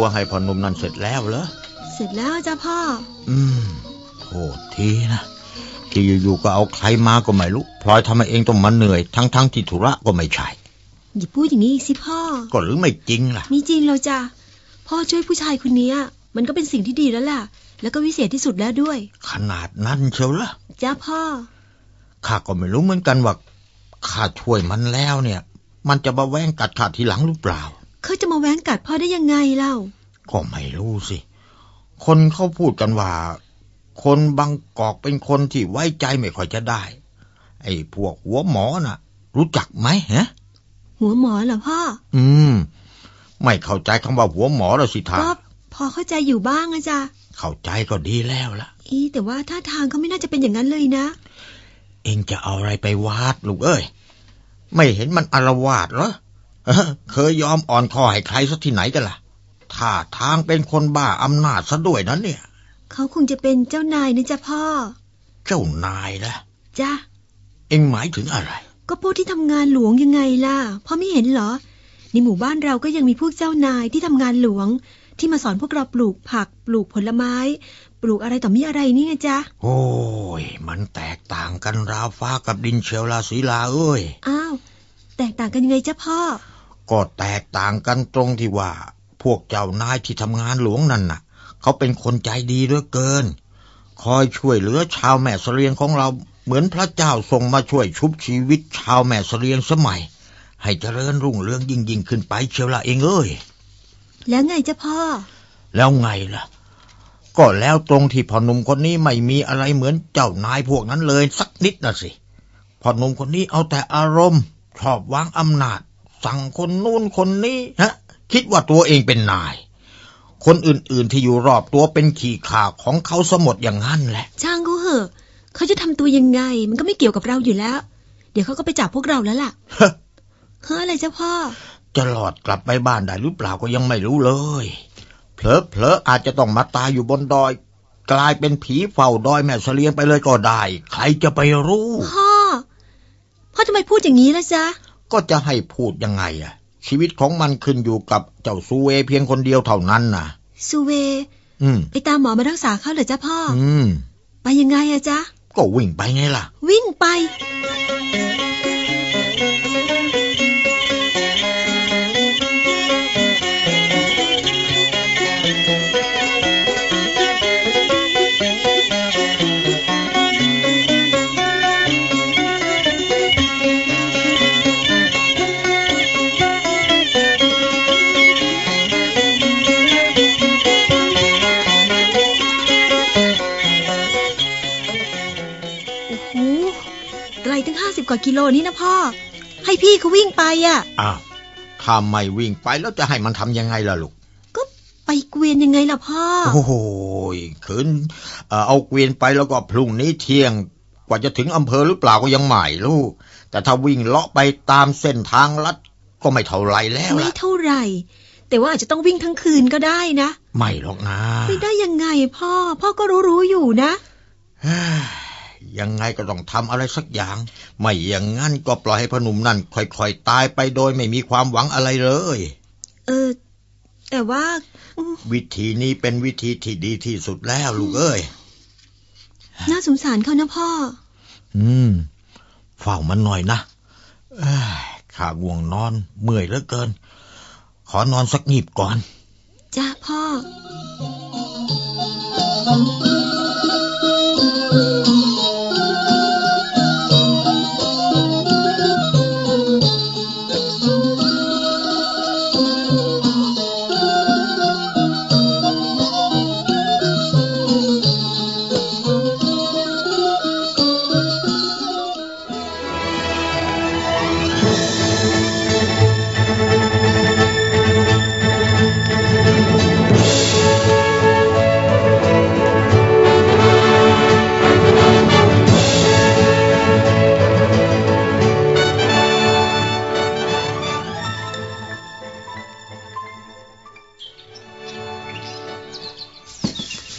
เช็ดตัวให้พอหนุ่มนั่นเสร็จแล้วเหรอ เสร็จแล้วจ้ะพ่อ อืมโทษทีนะ ที่อยู่ๆก็เอาใครมาก็ไม่รู้ พลอยทำให้เองต้องมาเหนื่อย ทั้งๆที่ธุระก็ไม่ใช่ อย่าพูดอย่างนี้อีกสิพ่อ ก็หรือไม่จริงล่ะ มีจริงแล้วจ้ะ พ่อช่วยผู้ชายคนเนี้ยมันก็เป็นสิ่งที่ดีแล้วล่ะ แล้วก็วิเศษที่สุดแล้วด้วย ขนาดนั้นเชียวละจ้าพ่อ ข้าก็ไม่รู้เหมือนกันว่าข้าช่วยมันแล้วเนี่ย มันจะมาแว้งกัดข้าทีหลังหรือเปล่า เขาจะมาแว้งกัดพ่อได้ยังไงเล่า ก็ไม่รู้สิ คนเขาพูดกันว่า คนบางกอกเป็นคนที่ไว้ใจไม่ค่อยจะได้ ไอ้พวกหัวหมอน่ะ รู้จักไหมฮะ หัวหมอเหรอพ่อ อืม ไม่เข้าใจคำว่าหัวหมอแล้วสิท่าก็พอเข้าใจอยู่บ้างอะจ้ะเข้าใจก็ดีแล้วล่ะอีแต่ว่าท่าทางเขาไม่น่าจะเป็นอย่างนั้นเลยนะ เองจะเอาอะไรไปวาดลูกเอ้ย ไม่เห็นมันอารวาดเหรอ เออเคยยอมอ่อนคอให้ใครสักที่ไหนกันล่ะท่าทางเป็นคนบ้าอำนาจซะด้วยนะเนี่ย เขาคงจะเป็นเจ้านายนะจ้ะพ่อ เจ้านายนะจ้ะเองหมายถึงอะไร ก็พวกที่ทำงานหลวงยังไงล่ะพ่อไม่เห็นเหรอ ในหมู่บ้านเราก็ยังมีพวกเจ้านายที่ทำงานหลวง ที่มาสอนพวกเราปลูกผัก ปลูกผลไม้ ปลูกอะไรต่อมีอะไรนี่ไงจ๊ะ โอ้ย มันแตกต่างกันราวฟ้ากับดินเชียวลาศีลาเอ้ย อ้าว แตกต่างกันยังไงจ๊ะพ่อ ก็แตกต่างกันตรงที่ว่า พวกเจ้านายที่ทำงานหลวงนั่นน่ะ เขาเป็นคนใจดีเหลือเกิน คอยช่วยเหลือชาวแม่เสลียงของเราเหมือนพระเจ้าทรงมาช่วยชุบชีวิตชาวแม่เสลียงสมัย ให้เจริญรุ่งเรืองยิ่งยิ่งขึ้นไปเชียวละเองเอ้ยแล้วไงจ๊ะพ่อ แล้วไงล่ะ ก็แล้วตรงที่พ่อหนุ่มคนนี้ไม่มีอะไรเหมือนเจ้านายพวกนั้นเลยสักนิดนะสิพ่อหนุ่มคนนี้เอาแต่อารมณ์ชอบวางอำนาจ สั่งคนนู้นคนนี้ฮะ คิดว่าตัวเองเป็นนาย คนอื่นๆที่อยู่รอบตัวเป็นขี่ข่าของเขาสมดอย่างนั้นแหละ ช่างเขาเหอะเขาจะทำตัวยังไง มันก็ไม่เกี่ยวกับเราอยู่แล้ว เดี๋ยวเขาก็ไปจับพวกเราแล้วล่ะเฮ้อเฮ้ออะไรจ๊ะพ่อ จะหลอดกลับไปบ้านได้หรือเปล่าก็ยังไม่รู้เลยเผลอๆอาจจะต้องมาตายอยู่บนดอย กลายเป็นผีเฝ้าดอยแม่เสลียงไปเลยก็ได้ ใครจะไปรู้ พ่อ พ่อทำไมพูดอย่างนี้ล่ะจ๊ะ ก็จะให้พูดยังไงอะชีวิตของมันขึ้นอยู่กับเจ้าซูเวเพียงคนเดียวเท่านั้นนะสุเว อืมไปตามหมอมารักษาเขาเหรอจ๊ะพ่อออืม ไปยังไงอะจ๊ะ ก็วิ่งไปไงล่ะ วิ่งไป กว่ากิโลนี่นะพ่อ ให้พี่เขาวิ่งไปอะอ้าวถ้าไม่วิ่งไปแล้วจะให้มันทำยังไงล่ะลูก ก็ไปเกวียนยังไงล่ะพ่อ โอ้โหขืนเอ่อเอาเกวียนไปแล้วก็พรุ่งนี้เที่ยงกว่าจะถึงอำเภอหรือเปล่าก็ยังไม่รู้แต่ถ้าวิ่งเลาะไปตามเส้นทางลัดก็ไม่เท่าไรแล้วไม่ล่ะเท่าไหร่แต่ว่าอาจจะต้องวิ่งทั้งคืนก็ได้นะ ไม่หรอกนะ ไม่ได้ยังไงพ่อ พ่อก็รู้รู้ๆอยู่นะเฮ้ ยยังไงก็ต้องทำอะไรสักอย่าง ไม่อย่างงั้นก็ปล่อยให้พอหนุ่มนั่นค่อยๆตายไปโดยไม่มีความหวังอะไรเลย เออ แต่ว่าอืมวิธีนี้เป็นวิธีที่ดีที่สุดแล้วลูกเอ้ย น่าสงสารเขานะพ่อ อืมเฝ้ามันหน่อยนะเอ้ยข้าง่วงนอน เมื่อยเหลือเกิน ขอนอนสักหยิบก่อน จ้าพ่อ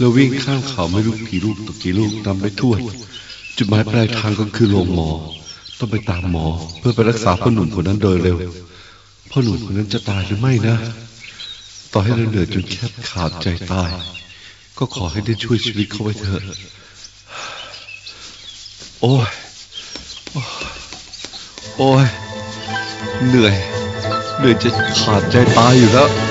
แล้ววิ่งข้ามเขาไม่รู้กี่ลูกต่อกี่ลูกนำไปทั่วจุดหมายปลายทางก็คือโรงหมอ ต้องไปตามหมอ เพื่อไปรักษาพ่อหนุ่มคนนั้นโดยเร็วพ่อหนุ่มคนนั้นจะตายหรือไม่นะ ต่อให้เราเหนื่อยจนแคบขาดใจตาย ก็ขอให้ได้ช่วยชีวิตเขาไว้เถอะ โอ้ย โอ้ย เหนื่อย เหนื่อยจะขาดใจตายอยู่แล้ว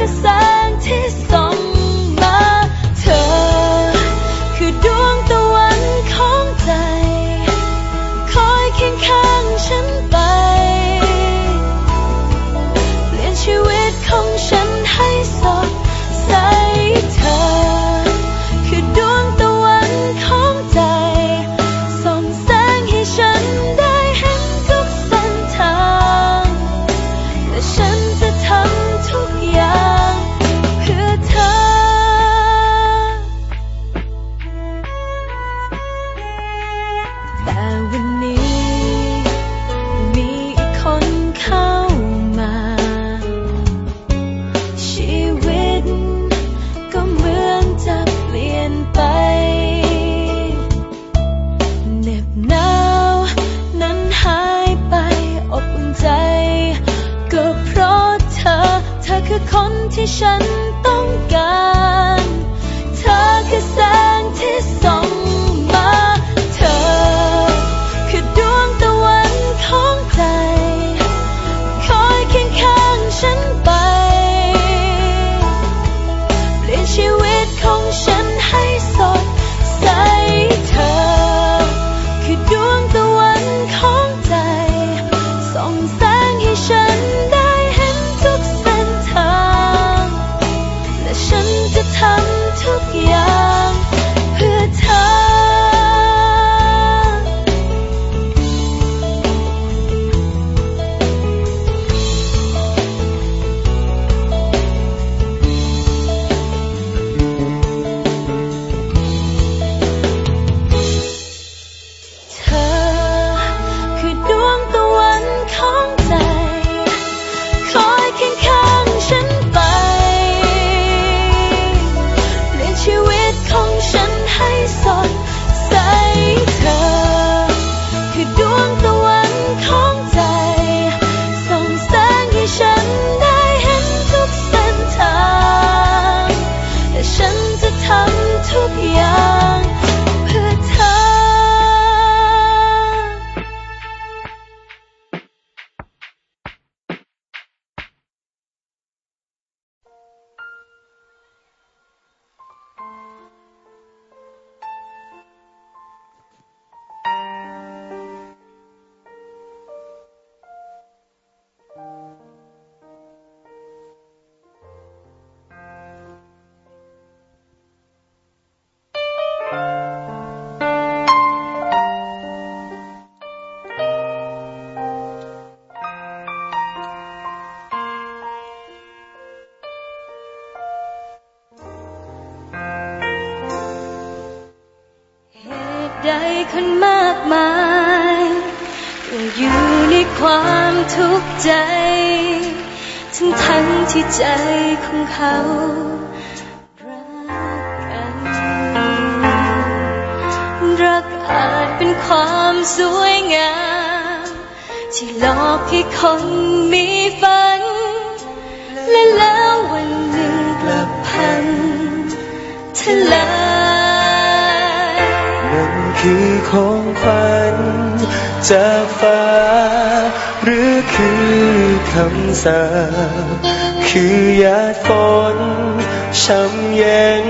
the 上 ที่ฉันต้องการ ทุกใจ ทั้งทั้งที่ใจของเขารักัน รักอาจเป็นความสวยงาม ที่หลอกให้คนมีฝัน และแล้ววันหนึ่งกลับพังทลายนั่นคือของฝันจากฟ้า หรือคือคำสาคือยาดฝนช้ำเย็น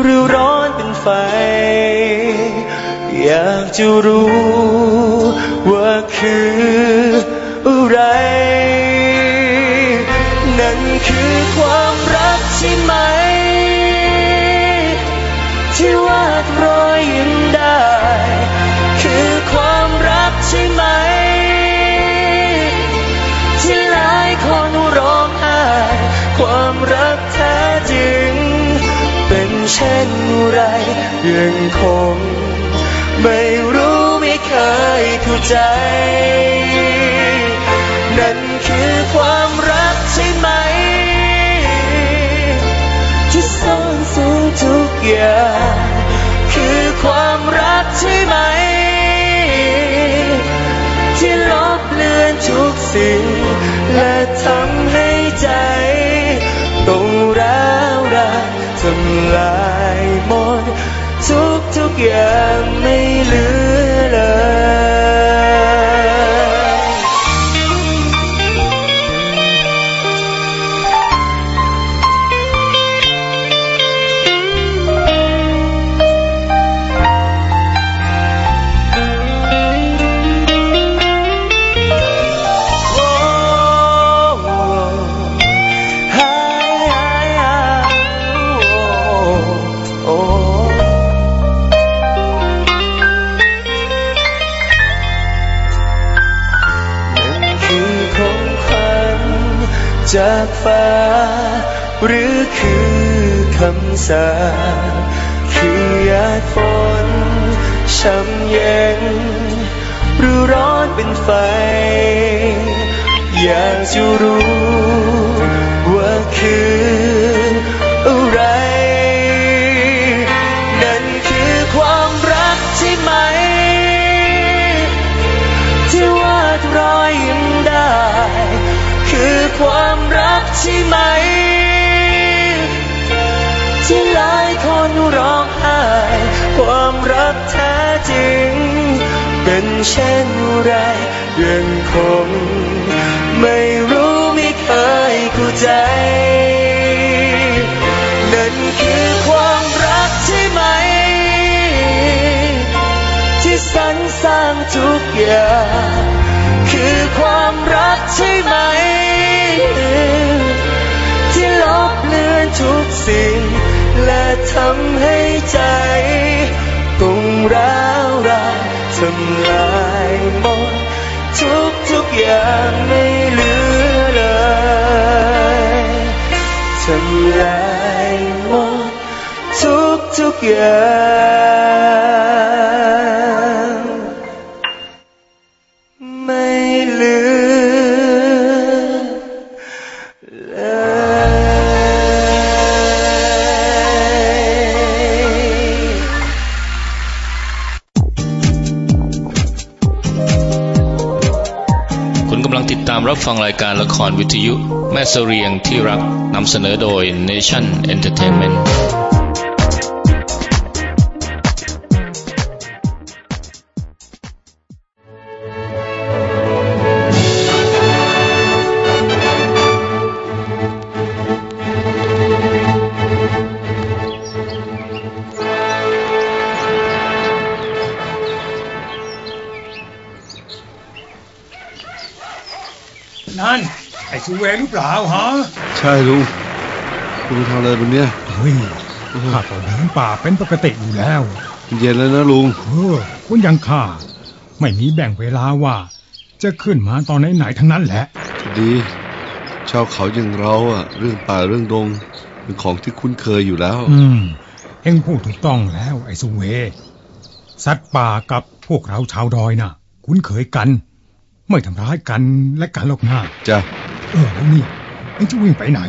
หรือร้อนเป็นไฟ อยากจะรู้ว่าคืออะไร นั่นคือความ ยังคง ไม่รู้ไม่เคยเข้าใจ นั่นคือความรักใช่ไหม ที่ซ่อนสูงทุกอย่าง คือความรักใช่ไหม ที่ลบเลือนทุกสิ่ง และทำให้ใจ ต้องร้าวรานทำลาย ทุกทุกอย่างไม่เหลือเลย ช้ำเย็น หรือร้อนเป็นไฟ อยากจะรู้ว่าคืออะไร นั่นคือความรักใช่ไหม ที่วาดรอยยิ้มได้ คือความรักใช่ไหม เป็นเช่นไรยังคงไม่รู้ไม่เคยเข้าใจ นั่นคือความรักใช่ไหม ที่สรรสร้างทุกอย่าง คือความรักใช่ไหม ที่ลบเลือนทุกสิ่ง และทำให้ใจานทำลายหมดทุกทุกๆ ฟังรายการละครวิทยุ แม่เสเรียงที่รักนำเสนอโดย Nation Entertainment สุเวหรือเปล่าฮะ ใช่ลุงคุณทำอะไรบนเนี้ยเฮ้ยข้าก็เดินป่าเป็นปกติอยู่แล้ว เย็นแล้วนะลุงเออคุณยังข้าไม่มีแบ่งเวลาว่า จะขึ้นมาตอนไหนๆทั้งนั้นแหละ ดีชาวเขาอย่างเราอะเรื่องป่าเรื่องดงเป็นของที่คุ้นเคยอยู่แล้ว อืมเอ็งพูดถูกต้องแล้วไอ้สุเว สัตว์ป่ากับพวกเราชาวดอยน่ะ คุ้นเคยกัน ไม่ทำร้ายกันและกันหรอกนะจ้ะ เออแล้วนี่เอ็งจะวิ่งไปไหน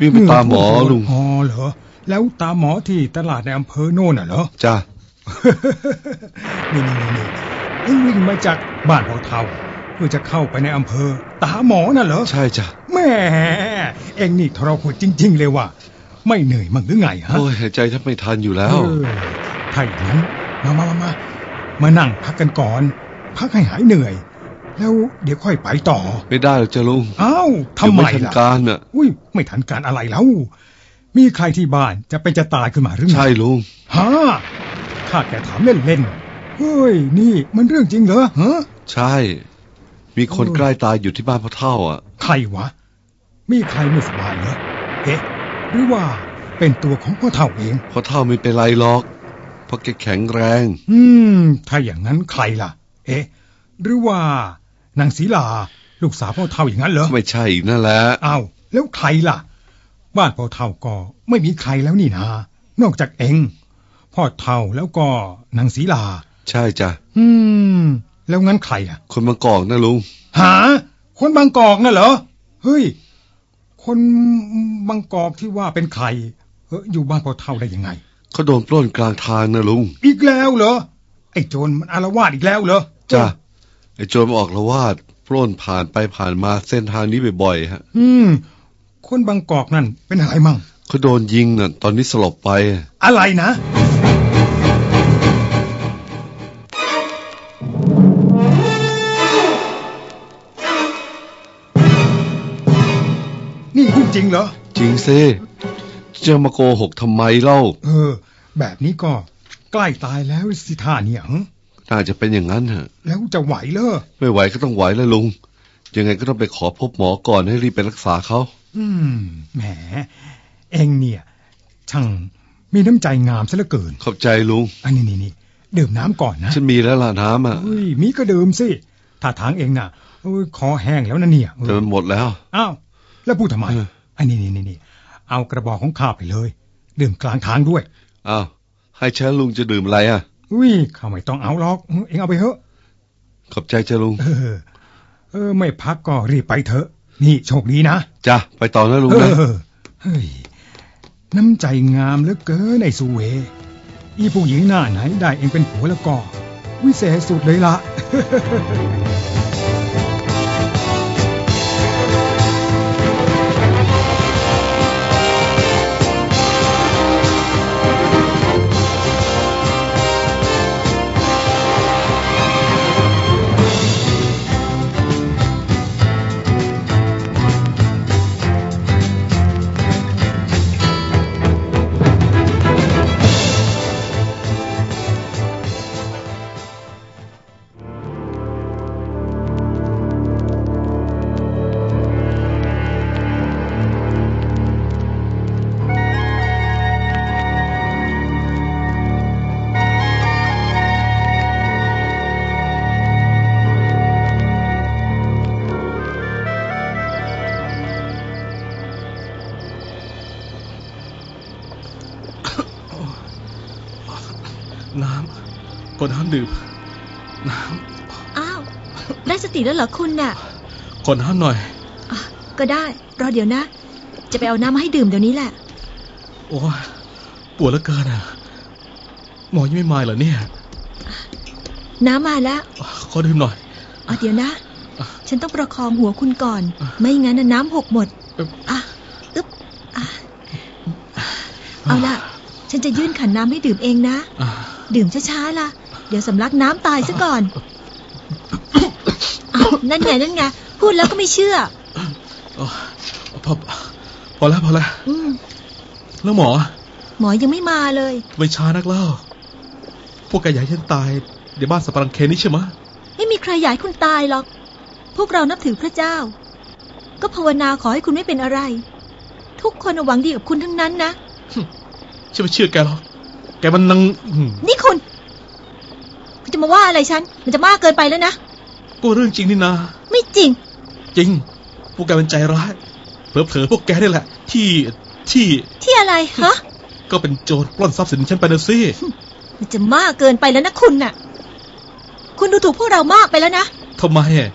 วิ่งไปตามหมอลุงอ๋อเหรอ แล้วตามหมอที่ตลาดในอำเภอโน่นน่ะเหรอจ้ะนี่นี่นี่นี่เอ็งวิ่งมาจากบ้านพ่อเท่าเพื่อจะเข้าไปในอำเภอ ตาหมอน่ะเหรอใช่จ้ะแหม่เอ็งนี่ทรหดจริง ๆ เลยว่ะไม่เหนื่อยมั้งหรือไงฮะโอ้ยหายใจแทบไม่ทันอยู่แล้วเออถ้าอย่างนั้นมามามามามานั่งพักกันก่อน พักให้หายเหนื่อย แล้วเดี๋ยวค่อยไปต่อ ไม่ได้หรอกจ้ะลุงอ้าวทำไมเดี๋ยวไม่ทันล่ะการน่ะอุ้ยไม่ทันการอะไรแล้ว มีใครที่บ้านจะเป็นจะตายขึ้นมาหรือไงใช่ลุงฮะข้าแค่ถามเล่นๆเฮ้ย นี่มันเรื่องจริงเหรอฮะใช่ มีคนใกล้ตายอยู่ที่บ้านพ่อเท่าอะ ใครวะ มีใครไม่สบายเหรอเอ๊ะหรือว่าเป็นตัวของพ่อเท่าเองพ่อเท่าไม่เป็นไรหรอกเพราะแกแข็งแรง อืม ถ้าอย่างนั้นใครล่ะ เอ๊ะ หรือว่า นางศรีลา ลูกสาวพ่อเท่าอย่างนั้นเหรอไม่ใช่อีกนั่นแหละอ้าวแล้วใครล่ะ บ้านพ่อเท่าก็ไม่มีใครแล้วนี่นะนอกจากเองพ่อเท่าแล้วก็นางศรีลา ใช่จ้ะอืม แล้วงั้นใครอะ คนบางกอกนะลุงหา คนบางกอกน่ะเหรอเฮ้ย คนบางกอกที่ว่าเป็นใครเอออยู่บ้านพ่อเท่าได้ยังไงเขาโดนปล้นกลางทางนะลุงอีกแล้วเหรอไอ้โจรมันอารวาสอีกแล้วเหรอจ้ะ ไอ้โจรมาออกละวาดปล้นผ่านไปผ่านมาเส้นทางนี้บ่อยๆฮะ อืม คนบางกอกนั่นเป็นอะไรมั่งเขาโดนยิงน่ะ ตอนนี้สลบไป อะไรนะ นี่พูดจริงเหรอ จริงซิจะมาโกหกทำไมเล่า เออ แบบนี้ก็ใกล้ตายแล้วสิท่าเนี่ยหึ น่าจะเป็นอย่างนั้นฮะแล้วจะไหวเหรอไม่ไหวก็ต้องไหวแล้วลุง ยังไงก็ต้องไปขอพบหมอก่อนให้รีบไปรักษาเขา อืม แหม เองเนี่ย ช่างมีน้ำใจงามซะเหลือเกิน ขอบใจลุง อันนี้นี่นี่ดื่มน้ำก่อนนะ ฉันมีแล้วล่ะน้ำอะเฮ้ยมีก็ดื่มสิ ถ้าทางเองน่ะเอ้ยคอแห้งแล้วนะเนี่ยเออแต่มันหมดแล้ว อ้าว แล้วพูดทำไมเอออันนี้นี่นี่นี่เอากระบอกของข้าไปเลย ดื่มกลางทางด้วย อ้าว ให้ฉันลุงจะดื่มอะไรอะ อุ้ยข้าไม่ต้องเอาหรอก เองเอาไปเถอะ ขอบใจจ้ะลุง เออ เออ ไม่พักก็รีบไปเถอะ นี่โชคดีนะ จ้ะ ไปต่อนะลุงเอนะอเฮ้ย น้ำใจงามเหลือเกินไอ้สุเว อีผู้หญิงหน้าไหนได้เองเป็นผัวแล้วก็ วิเศษสุดเลยละน้ น้ำดื่มน้อ้าว ได้สติแล้วเหรอคุณน่ะำขอน้ำหน่อย อะก็ได้ รอเดี๋ยวนะ จะไปเอาน้ำมาให้ดื่มเดี๋ยวนี้แหละ โอ้ยปวดเหลือเกินอะ หมอยังไม่มาเหรอเนี่ยน้ำมาแล้วขอดื่มหน่อย อ๋อเดี๋ยวนะอะฉันต้องประคองหัวคุณก่อนอะไม่งั้นน่ะน้ำหกหมดเอิ่มอะ อึ๊บ อะ เอาล่ะ ฉันจะยื่นขันน้ำให้ดื่มเองนะ อะดื่มช้าๆล่ะ เดี๋ยวสำลักน้ำตายซะก่อนอ้าวนั่นไงนั่นไงพูดแล้วก็ไม่เชื่ออ๋อพอพอแล้วพอแล้วอืมแล้วหมอ หมอยังไม่มาเลย ไม่ช้านักเล่า พวกแกอยากให้ฉันตายในบ้านสับปะรังเคนี่ใช่ไหมะไม่มีใครอยากให้คุณตายหรอก พวกเรานับถือพระเจ้า ก็ภาวนาขอให้คุณไม่เป็นอะไร ทุกคนหวังดีกับคุณทั้งนั้นนะ ฉันไม่เชื่อแกหรอก แกมันนังอืมนี่คุณ คุณจะมาว่าอะไรฉัน มันจะมากเกินไปแล้วนะ ก็เรื่องจริงนี่นา ไม่จริง จริง พวกแกเป็นใจร้าย เผลอๆพวกแกนี่แหละ ที่ที่ ที่อะไรฮะ ก็เป็นโจรปล้นทรัพย์สินฉันไปนะสิ มันจะมากเกินไปแล้วนะคุณน่ะ คุณดูถูกพวกเรามากไปแล้วนะทำไมอะ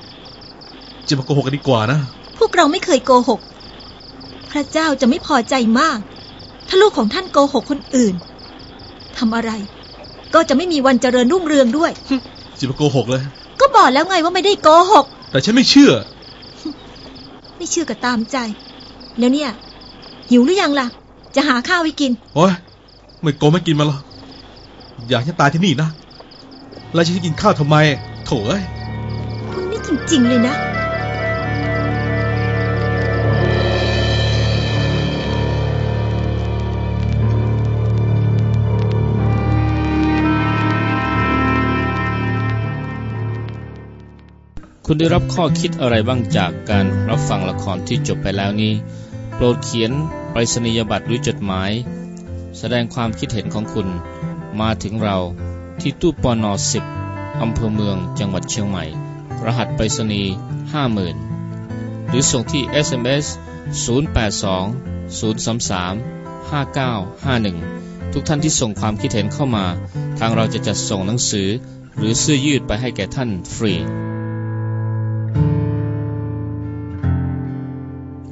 จะมาโกหกกันดีกว่านะ พวกเราไม่เคยโกหก พระเจ้าจะไม่พอใจมาก ถ้าลูกของท่านโกหกคนอื่นทำอะไร ก็จะไม่มีวันเจริญรุ่งเรืองด้วยจะมาโกหกเลย ก็บอกแล้วไงว่าไม่ได้โกหก แต่ฉันไม่เชื่อ ไม่เชื่อก็ตามใจ แล้วเนี่ย หิวหรือยังล่ะ จะหาข้าวให้กิน โอ้ยไม่โกงไม่กินมาหรอกอยากจะตายที่นี่นะ แล้วฉันจะกินข้าวทำไม โถเอ้ยคุณนี่จริง ๆ เลยนะ คุณได้รับข้อคิดอะไรบ้างจากการรับฟังละครที่จบไปแล้วนี้ โปรดเขียนไปรษณียบัตรหรือจดหมาย แสดงความคิดเห็นของคุณ มาถึงเราที่ตู้ปอนอสิบอำเภอเมืองจังหวัดเชียงใหม่ รหัสไปรษณีย์50,000หรือส่งที่ SMS 082 033 5951 ทุกท่านที่ส่งความคิดเห็นเข้ามา ทางเราจะจัดส่งหนังสือ หรือเสื้อยืดไปให้แก่ท่านฟรี